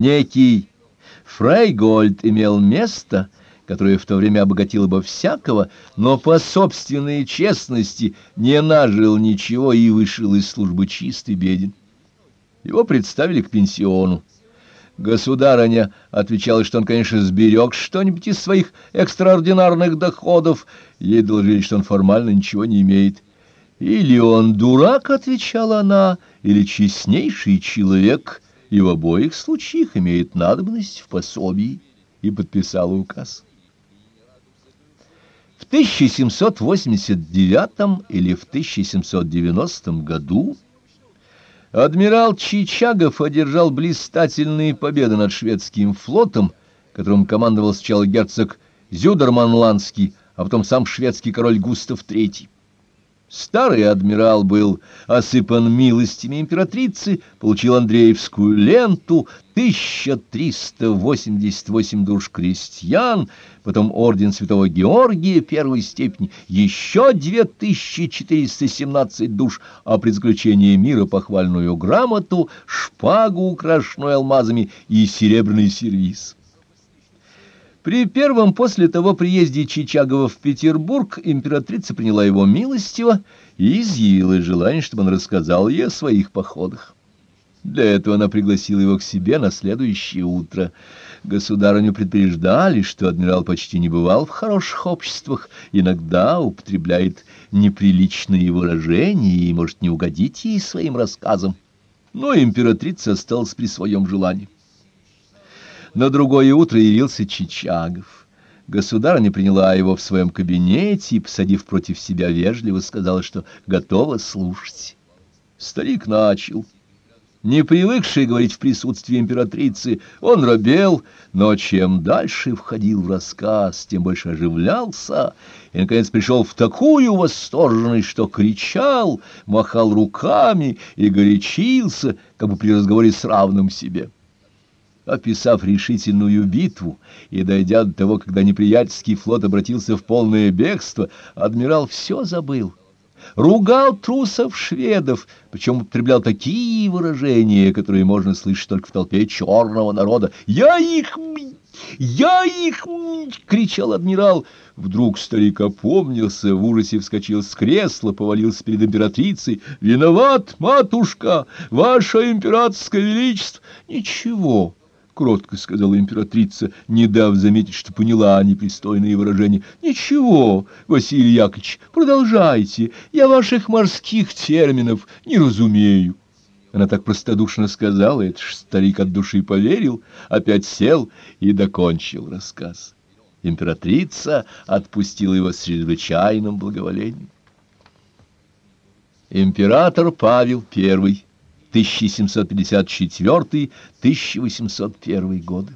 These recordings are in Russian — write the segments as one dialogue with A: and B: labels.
A: Некий Фрейгольд имел место, которое в то время обогатило бы всякого, но по собственной честности не нажил ничего и вышел из службы чистый беден. Его представили к пенсиону. Государыня отвечала, что он, конечно, сберег что-нибудь из своих экстраординарных доходов. Ей доложили, что он формально ничего не имеет. «Или он дурак», — отвечала она, — «или честнейший человек» и в обоих случаях имеет надобность в пособии, и подписала указ. В 1789 или в 1790 году адмирал Чичагов одержал блистательные победы над шведским флотом, которым командовал сначала герцог Зюдерманландский, а потом сам шведский король Густав III. Старый адмирал был осыпан милостями императрицы, получил Андреевскую ленту, 1388 душ крестьян, потом орден Святого Георгия первой степени, еще 2417 душ, а при заключении мира похвальную грамоту, шпагу, украшенную алмазами, и серебряный сервиз. При первом после того приезде Чичагова в Петербург императрица приняла его милостиво и изъявила желание, чтобы он рассказал ей о своих походах. Для этого она пригласила его к себе на следующее утро. Государыню предупреждали, что адмирал почти не бывал в хороших обществах, иногда употребляет неприличные выражения и может не угодить ей своим рассказом. Но императрица осталась при своем желании. На другое утро явился Чичагов. Государыня приняла его в своем кабинете и, посадив против себя, вежливо сказала, что готова слушать. Старик начал. Не привыкший говорить в присутствии императрицы, он робел, но чем дальше входил в рассказ, тем больше оживлялся, и, наконец, пришел в такую восторженность, что кричал, махал руками и горячился, как бы при разговоре с равным себе. Описав решительную битву и дойдя до того, когда неприятельский флот обратился в полное бегство, адмирал все забыл. Ругал трусов шведов, причем употреблял такие выражения, которые можно слышать только в толпе черного народа. «Я их... я их...» — кричал адмирал. Вдруг старик опомнился, в ужасе вскочил с кресла, повалился перед императрицей. «Виноват, матушка, ваше императорское величество!» «Ничего!» Кротко сказала императрица, не дав заметить, что поняла непристойные выражения. «Ничего, Василий Яковлевич, продолжайте, я ваших морских терминов не разумею». Она так простодушно сказала, это ж старик от души поверил, опять сел и докончил рассказ. Императрица отпустила его с чрезвычайным благоволением. Император Павел I 1754-1801 годы.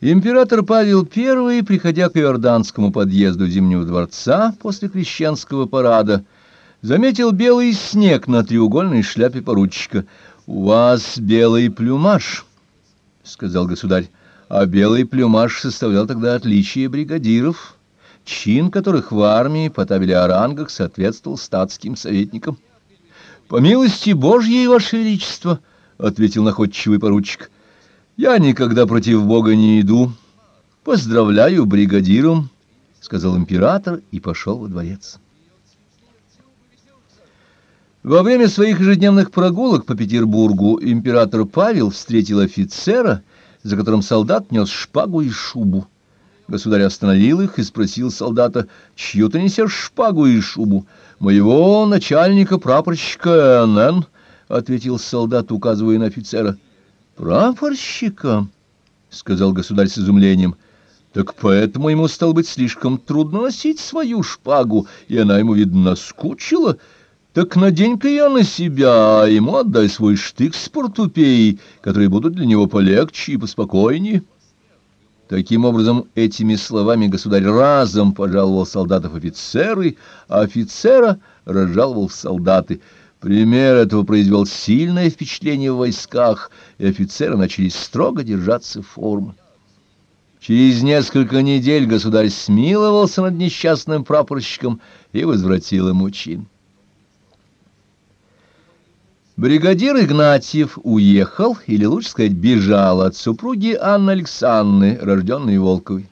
A: Император Павел I, приходя к Иорданскому подъезду Зимнего дворца после крещенского парада, заметил белый снег на треугольной шляпе поручика. «У вас белый плюмаж», — сказал государь, — «а белый плюмаж составлял тогда отличие бригадиров, чин которых в армии по табели о рангах соответствовал статским советникам». — По милости Божьей, Ваше Величество, — ответил находчивый поручик. — Я никогда против Бога не иду. Поздравляю бригадиром, — сказал император и пошел во дворец. Во время своих ежедневных прогулок по Петербургу император Павел встретил офицера, за которым солдат нес шпагу и шубу. Государь остановил их и спросил солдата, «Чью ты несешь шпагу и шубу?» «Моего начальника прапорщика НН», — ответил солдат, указывая на офицера. «Прапорщика?» — сказал государь с изумлением. «Так поэтому ему, стало быть, слишком трудно носить свою шпагу, и она ему, видно, наскучила. Так надень-ка ее на себя, а ему отдай свой штык с портупеей, которые будут для него полегче и поспокойнее». Таким образом, этими словами государь разом пожаловал солдатов офицеры, а офицера разжаловал в солдаты. Пример этого произвел сильное впечатление в войсках, и офицеры начали строго держаться формы. Через несколько недель государь смиловался над несчастным прапорщиком и возвратил ему чин. Бригадир Игнатьев уехал, или лучше сказать, бежал от супруги Анны Александры, рожденной Волковой.